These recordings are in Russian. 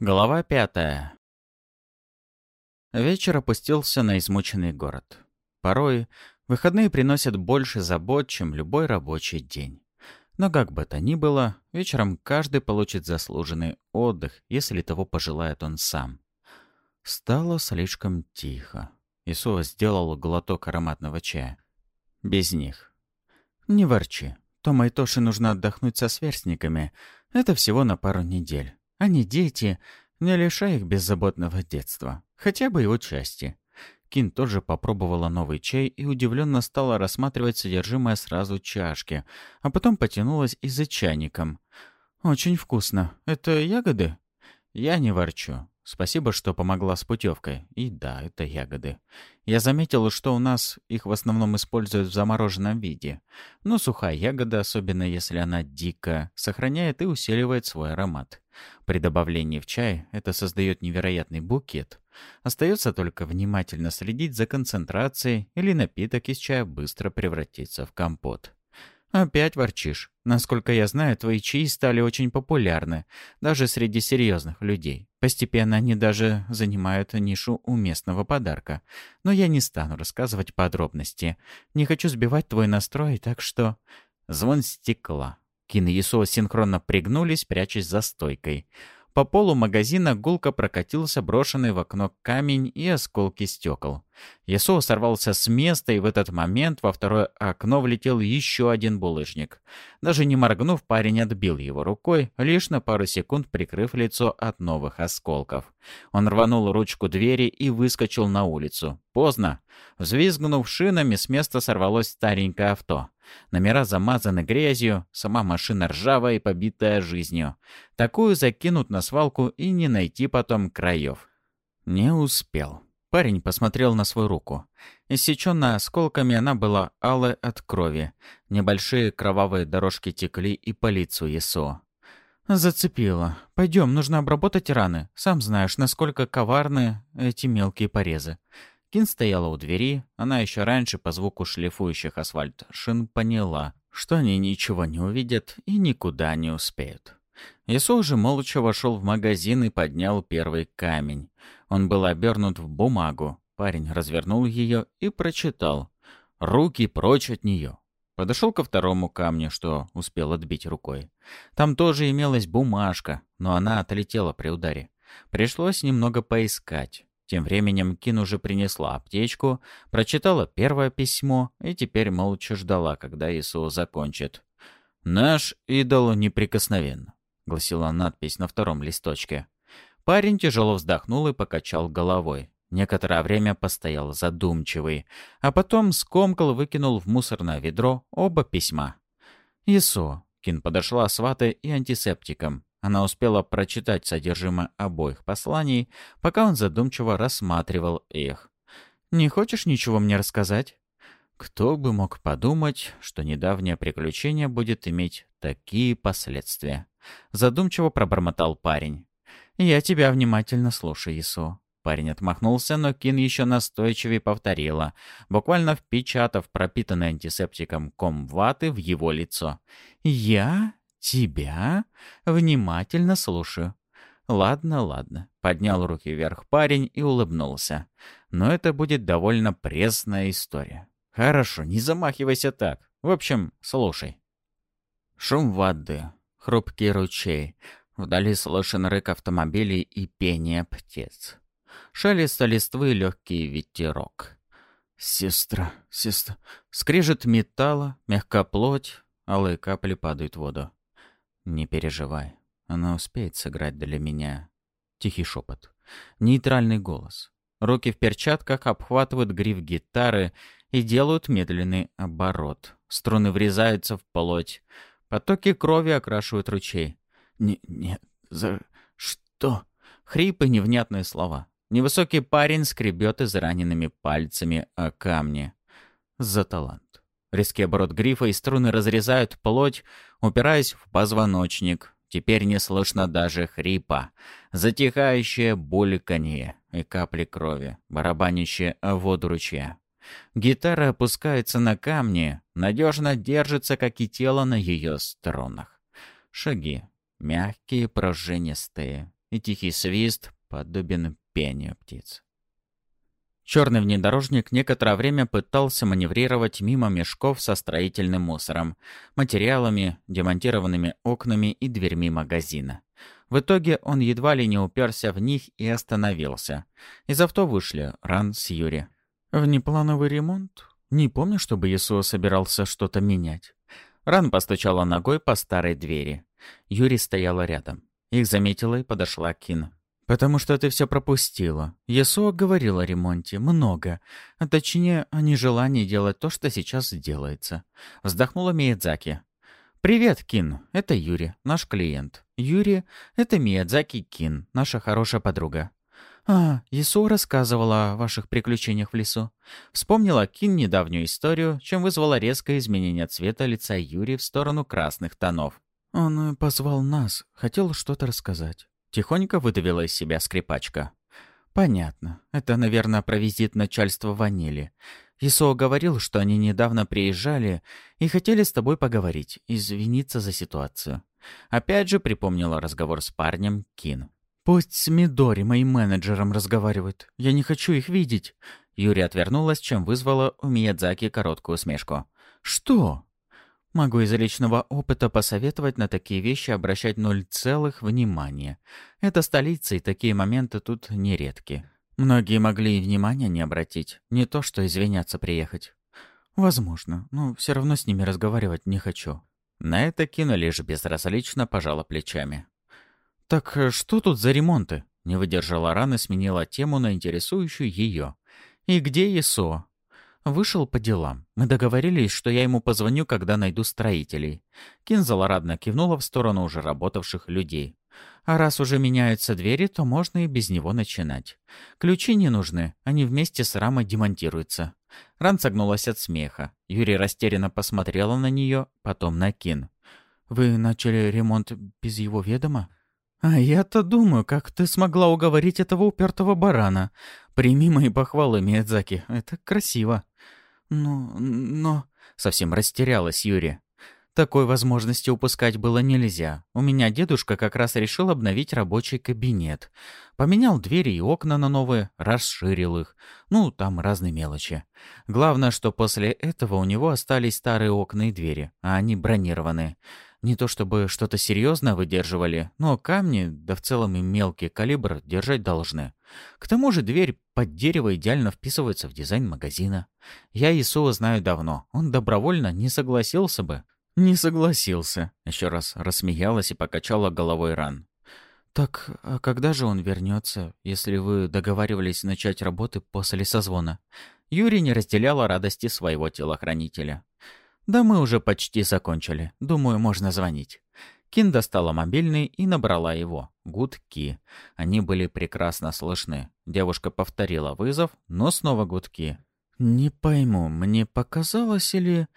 Глава пятая. Вечер опустился на измученный город. Порой выходные приносят больше забот, чем любой рабочий день. Но как бы то ни было, вечером каждый получит заслуженный отдых, если того пожелает он сам. Стало слишком тихо. Исуа сделал глоток ароматного чая. Без них. «Не ворчи. Тома и Тоши нужно отдохнуть со сверстниками. Это всего на пару недель. Они дети, не лишай их беззаботного детства. Хотя бы его части. Кин тоже попробовала новый чай и удивленно стала рассматривать содержимое сразу чашки, а потом потянулась и за чайником. «Очень вкусно. Это ягоды?» «Я не ворчу. Спасибо, что помогла с путевкой. И да, это ягоды. Я заметил, что у нас их в основном используют в замороженном виде. Но сухая ягода, особенно если она дикая, сохраняет и усиливает свой аромат. При добавлении в чай это создает невероятный букет. Остается только внимательно следить за концентрацией, или напиток из чая быстро превратится в компот. «Опять ворчишь. Насколько я знаю, твои чаи стали очень популярны, даже среди серьезных людей. Постепенно они даже занимают нишу уместного подарка. Но я не стану рассказывать подробности. Не хочу сбивать твой настрой, так что...» Звон стекла. Кин и Исуа синхронно пригнулись, прячась за стойкой. По полу магазина гулко прокатился брошенный в окно камень и осколки стекол. Ясуо сорвался с места, и в этот момент во второе окно влетел еще один булыжник. Даже не моргнув, парень отбил его рукой, лишь на пару секунд прикрыв лицо от новых осколков. Он рванул ручку двери и выскочил на улицу. Поздно. Взвизгнув шинами, с места сорвалось старенькое авто. Номера замазаны грязью, сама машина ржавая и побитая жизнью. Такую закинут на свалку и не найти потом краев. Не успел. Парень посмотрел на свою руку. Иссеченная осколками, она была алой от крови. Небольшие кровавые дорожки текли и по лицу Есо. «Зацепило. Пойдем, нужно обработать раны. Сам знаешь, насколько коварны эти мелкие порезы. Кин стояла у двери, она еще раньше по звуку шлифующих асфальт шин поняла, что они ничего не увидят и никуда не успеют. Исо уже молча вошел в магазин и поднял первый камень. Он был обернут в бумагу. Парень развернул ее и прочитал. «Руки прочь от нее». Подошел ко второму камню, что успел отбить рукой. Там тоже имелась бумажка, но она отлетела при ударе. Пришлось немного поискать. Тем временем Кин уже принесла аптечку, прочитала первое письмо и теперь молча ждала, когда Ису закончит. «Наш идол неприкосновен», — гласила надпись на втором листочке. Парень тяжело вздохнул и покачал головой. Некоторое время постоял задумчивый, а потом скомкал выкинул в мусорное ведро оба письма. «Исо», — Кин подошла с ватой и антисептиком. Она успела прочитать содержимое обоих посланий, пока он задумчиво рассматривал их. «Не хочешь ничего мне рассказать?» Кто бы мог подумать, что недавнее приключение будет иметь такие последствия? Задумчиво пробормотал парень. «Я тебя внимательно слушаю, Ису». Парень отмахнулся, но Кин еще настойчивее повторила, буквально впечатав пропитанный антисептиком ком ваты в его лицо. «Я? «Тебя? Внимательно слушаю». «Ладно, ладно», — поднял руки вверх парень и улыбнулся. «Но это будет довольно пресная история». «Хорошо, не замахивайся так. В общем, слушай». Шум воды, хрупкий ручей, вдали слышен рык автомобилей и пение птиц. Шелест листвы легкий ветерок. «Сестра, сестра...» Скрежет металла, мягкая плоть, алые капли падают в воду. «Не переживай, она успеет сыграть для меня». Тихий шепот. Нейтральный голос. Руки в перчатках обхватывают гриф гитары и делают медленный оборот. Струны врезаются в плоть. Потоки крови окрашивают ручей. «Не... нет... за... что?» Хрипы, невнятные слова. Невысокий парень скребет израненными пальцами о камни. За талант. Резкий оборот грифа и струны разрезают плоть, упираясь в позвоночник. Теперь не слышно даже хрипа. Затихающее бульканье и капли крови, барабанящие о воду ручья. Гитара опускается на камни, надежно держится, как и тело на ее струнах. Шаги. Мягкие, пружинистые. и тихий свист подобен пению птиц. Черный внедорожник некоторое время пытался маневрировать мимо мешков со строительным мусором, материалами, демонтированными окнами и дверьми магазина. В итоге он едва ли не уперся в них и остановился. Из авто вышли Ран с Юри. «Внеплановый ремонт? Не помню, чтобы Исуа собирался что-то менять». Ран постучала ногой по старой двери. Юри стояла рядом. Их заметила и подошла Кин. «Потому что ты все пропустила. Ясуа говорил о ремонте. Много. А точнее, о нежелании делать то, что сейчас делается». Вздохнула Миядзаки. «Привет, Кин. Это Юри, наш клиент. Юри — это Миядзаки Кин, наша хорошая подруга». «А, Ясу рассказывала о ваших приключениях в лесу». Вспомнила Кин недавнюю историю, чем вызвало резкое изменение цвета лица Юри в сторону красных тонов. «Он позвал нас, хотел что-то рассказать». Тихонько выдавила из себя скрипачка. «Понятно. Это, наверное, про визит начальства ванили. Исо говорил, что они недавно приезжали и хотели с тобой поговорить, извиниться за ситуацию. Опять же припомнила разговор с парнем Кин. «Пусть с Мидори, моим менеджером, разговаривают. Я не хочу их видеть». Юрия отвернулась, чем вызвала у Миядзаки короткую усмешку. «Что?» Могу из личного опыта посоветовать на такие вещи обращать ноль целых внимания. Это столица, и такие моменты тут нередки. Многие могли и внимания не обратить, не то что извиняться приехать. Возможно, но все равно с ними разговаривать не хочу. На это Кина лишь безразлично пожала плечами. «Так э, что тут за ремонты?» Не выдержала раны, сменила тему на интересующую ее. «И где Исо?» Вышел по делам. Мы договорились, что я ему позвоню, когда найду строителей. Кин злорадно кивнула в сторону уже работавших людей. А раз уже меняются двери, то можно и без него начинать. Ключи не нужны, они вместе с рамой демонтируются. Ран согнулась от смеха. Юрий растерянно посмотрела на нее, потом на Кин. «Вы начали ремонт без его ведома?» «А я-то думаю, как ты смогла уговорить этого упертого барана. Прими мои похвалы, Миядзаки, это красиво». «Но... но...» — совсем растерялась Юрия. Такой возможности упускать было нельзя. У меня дедушка как раз решил обновить рабочий кабинет. Поменял двери и окна на новые, расширил их. Ну, там разные мелочи. Главное, что после этого у него остались старые окна и двери, а они бронированные. Не то чтобы что-то серьезно выдерживали, но камни, да в целом и мелкий калибр, держать должны. К тому же дверь под дерево идеально вписывается в дизайн магазина. Я Исуа знаю давно, он добровольно не согласился бы. «Не согласился», — еще раз рассмеялась и покачала головой ран. «Так, а когда же он вернется, если вы договаривались начать работы после созвона?» Юрий не разделяла радости своего телохранителя. «Да мы уже почти закончили. Думаю, можно звонить». Кин достала мобильный и набрала его. Гудки. Они были прекрасно слышны. Девушка повторила вызов, но снова гудки. «Не пойму, мне показалось или...»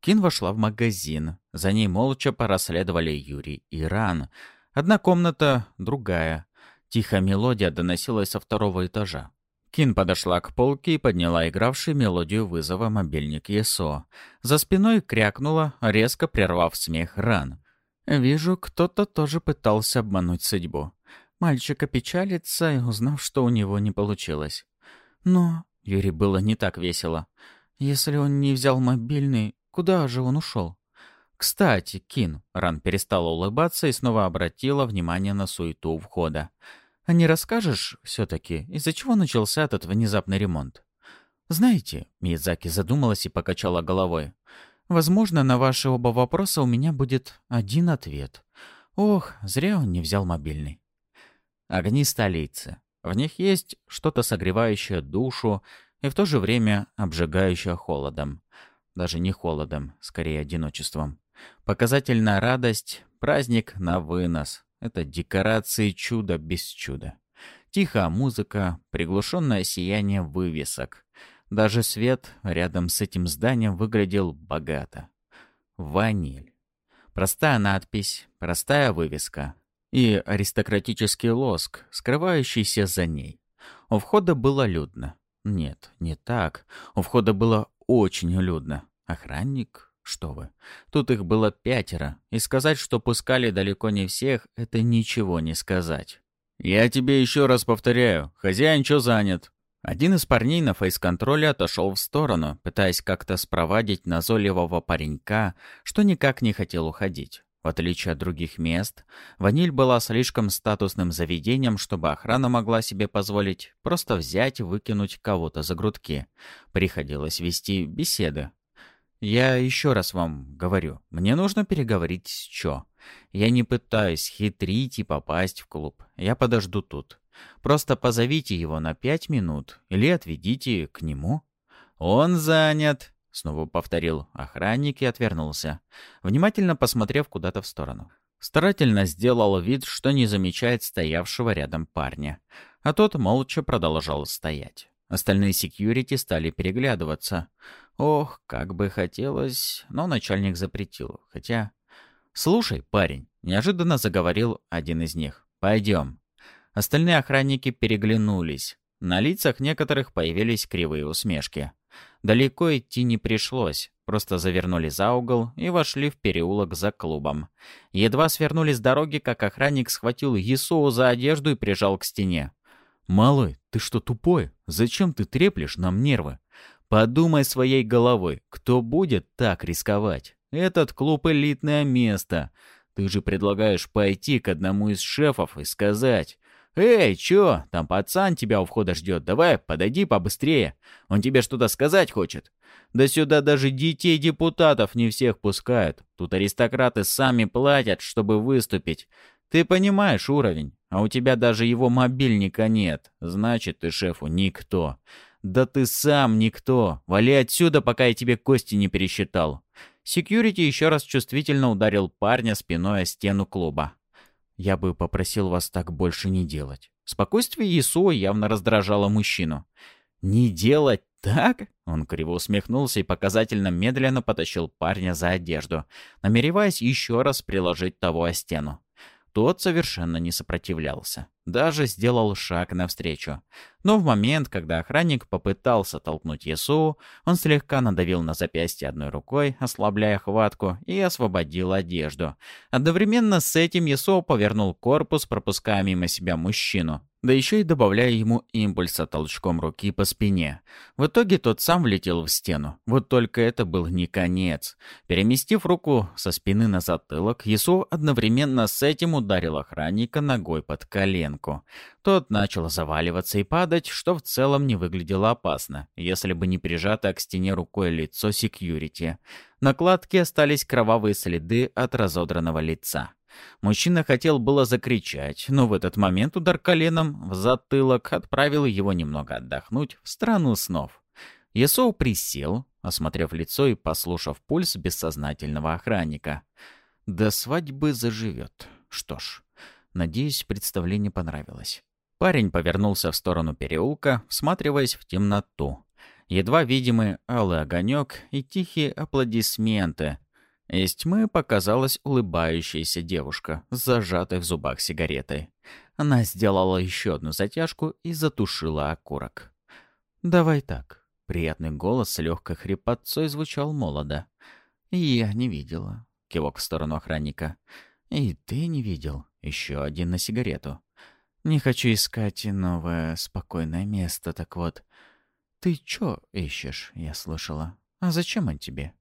Кин вошла в магазин. За ней молча порасследовали Юрий и Ран. Одна комната, другая. Тихая мелодия доносилась со второго этажа. Кин подошла к полке и подняла игравший мелодию вызова мобильник ЕСО. За спиной крякнула, резко прервав смех ран. «Вижу, кто-то тоже пытался обмануть судьбу. Мальчик опечалится, узнав, что у него не получилось. Но...» Юрий было не так весело. «Если он не взял мобильный, куда же он ушел?» «Кстати, Кин...» Ран перестала улыбаться и снова обратила внимание на суету у входа. А не расскажешь все-таки, из-за чего начался этот внезапный ремонт? Знаете, Миядзаки задумалась и покачала головой. Возможно, на ваши оба вопроса у меня будет один ответ. Ох, зря он не взял мобильный. Огни столицы. В них есть что-то согревающее душу и в то же время обжигающее холодом. Даже не холодом, скорее одиночеством. Показательная радость, праздник на вынос. Это декорации чуда без чуда. Тихая музыка, приглушенное сияние вывесок. Даже свет рядом с этим зданием выглядел богато. Ваниль. Простая надпись, простая вывеска. И аристократический лоск, скрывающийся за ней. У входа было людно. Нет, не так. У входа было очень людно. Охранник, что вы. Тут их было пятеро, и сказать, что пускали далеко не всех, это ничего не сказать. «Я тебе еще раз повторяю, хозяин что занят?» Один из парней на фейс-контроле отошел в сторону, пытаясь как-то спровадить назойливого паренька, что никак не хотел уходить. В отличие от других мест, ваниль была слишком статусным заведением, чтобы охрана могла себе позволить просто взять и выкинуть кого-то за грудки. Приходилось вести беседы. «Я еще раз вам говорю, мне нужно переговорить с Чо. Я не пытаюсь хитрить и попасть в клуб. Я подожду тут. Просто позовите его на пять минут или отведите к нему». «Он занят», — снова повторил охранник и отвернулся, внимательно посмотрев куда-то в сторону. Старательно сделал вид, что не замечает стоявшего рядом парня, а тот молча продолжал стоять. Остальные секьюрити стали переглядываться. Ох, как бы хотелось, но начальник запретил. Хотя... «Слушай, парень», — неожиданно заговорил один из них. «Пойдем». Остальные охранники переглянулись. На лицах некоторых появились кривые усмешки. Далеко идти не пришлось, просто завернули за угол и вошли в переулок за клубом. Едва свернули с дороги, как охранник схватил Есоу за одежду и прижал к стене. «Малой, ты что, тупой? Зачем ты треплешь нам нервы? Подумай своей головой, кто будет так рисковать? Этот клуб — элитное место. Ты же предлагаешь пойти к одному из шефов и сказать, «Эй, чё? Там пацан тебя у входа ждет. Давай, подойди побыстрее. Он тебе что-то сказать хочет». Да сюда даже детей депутатов не всех пускают. Тут аристократы сами платят, чтобы выступить. Ты понимаешь уровень, а у тебя даже его мобильника нет. Значит, ты шефу никто. Да ты сам никто. Вали отсюда, пока я тебе кости не пересчитал. Секьюрити еще раз чувствительно ударил парня спиной о стену клуба. Я бы попросил вас так больше не делать. Спокойствие Исуа явно раздражало мужчину. «Не делать так?» Он криво усмехнулся и показательно медленно потащил парня за одежду, намереваясь еще раз приложить того о стену. Тот совершенно не сопротивлялся. Даже сделал шаг навстречу. Но в момент, когда охранник попытался толкнуть Ясу, он слегка надавил на запястье одной рукой, ослабляя хватку, и освободил одежду. Одновременно с этим Ясу повернул корпус, пропуская мимо себя мужчину да еще и добавляя ему импульса толчком руки по спине. В итоге тот сам влетел в стену. Вот только это был не конец. Переместив руку со спины на затылок, Ясу одновременно с этим ударил охранника ногой под коленку. Тот начал заваливаться и падать, что в целом не выглядело опасно, если бы не прижатое к стене рукой лицо секьюрити. На кладке остались кровавые следы от разодранного лица. Мужчина хотел было закричать, но в этот момент удар коленом в затылок отправил его немного отдохнуть в страну снов. Есоу присел, осмотрев лицо и послушав пульс бессознательного охранника. До свадьбы заживет. Что ж, надеюсь, представление понравилось. Парень повернулся в сторону переулка, всматриваясь в темноту. Едва видимый алый огонек и тихие аплодисменты, из тьмы показалась улыбающаяся девушка с зажатой в зубах сигаретой. Она сделала еще одну затяжку и затушила окурок. «Давай так». Приятный голос с легкой хрипотцой звучал молодо. «Я не видела». Кивок в сторону охранника. «И ты не видел. Еще один на сигарету. Не хочу искать новое спокойное место, так вот. Ты чё ищешь, я слышала. А зачем он тебе?»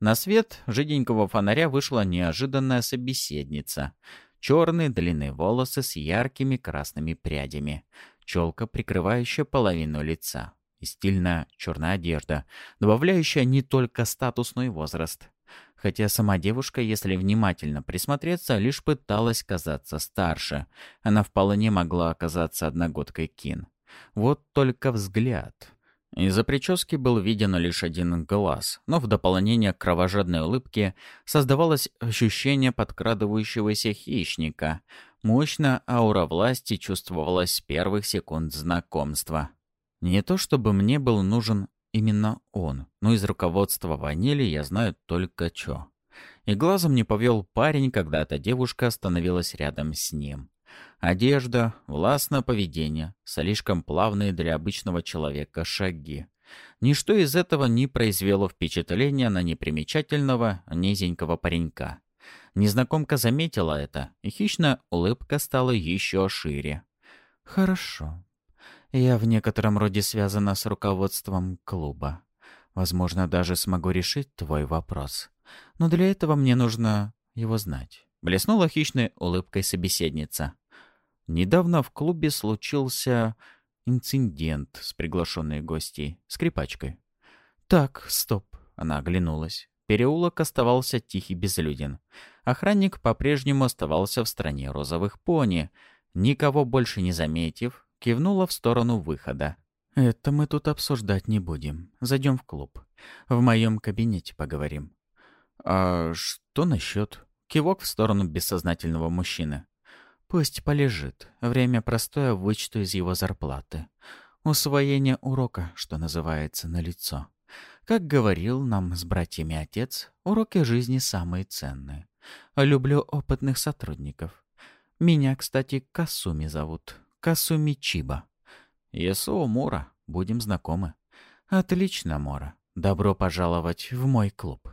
На свет жиденького фонаря вышла неожиданная собеседница. Черные длинные волосы с яркими красными прядями. Челка, прикрывающая половину лица. И стильная черная одежда, добавляющая не только статус, но и возраст. Хотя сама девушка, если внимательно присмотреться, лишь пыталась казаться старше. Она вполне могла оказаться одногодкой Кин. Вот только взгляд. Из-за прически был виден лишь один глаз, но в дополнение к кровожадной улыбке создавалось ощущение подкрадывающегося хищника. Мощная аура власти чувствовалась с первых секунд знакомства. Не то чтобы мне был нужен именно он, но из руководства ванили я знаю только чё. И глазом не повел парень, когда эта девушка остановилась рядом с ним. Одежда, властное поведение, слишком плавные для обычного человека шаги. Ничто из этого не произвело впечатления на непримечательного, низенького паренька. Незнакомка заметила это, и хищная улыбка стала еще шире. «Хорошо. Я в некотором роде связана с руководством клуба. Возможно, даже смогу решить твой вопрос. Но для этого мне нужно его знать». Блеснула хищной улыбкой собеседница. Недавно в клубе случился инцидент с приглашенной гостьей, скрипачкой. «Так, стоп», — она оглянулась. Переулок оставался тихий безлюден. Охранник по-прежнему оставался в стране розовых пони. Никого больше не заметив, кивнула в сторону выхода. «Это мы тут обсуждать не будем. Зайдем в клуб. В моем кабинете поговорим». «А что насчет?» Кивок в сторону бессознательного мужчины. «Пусть полежит. Время простое вычту из его зарплаты. Усвоение урока, что называется, на лицо. Как говорил нам с братьями отец, уроки жизни самые ценные. Люблю опытных сотрудников. Меня, кстати, Касуми зовут. Касуми Чиба. Ясуо Мура. Будем знакомы. Отлично, Мора. Добро пожаловать в мой клуб.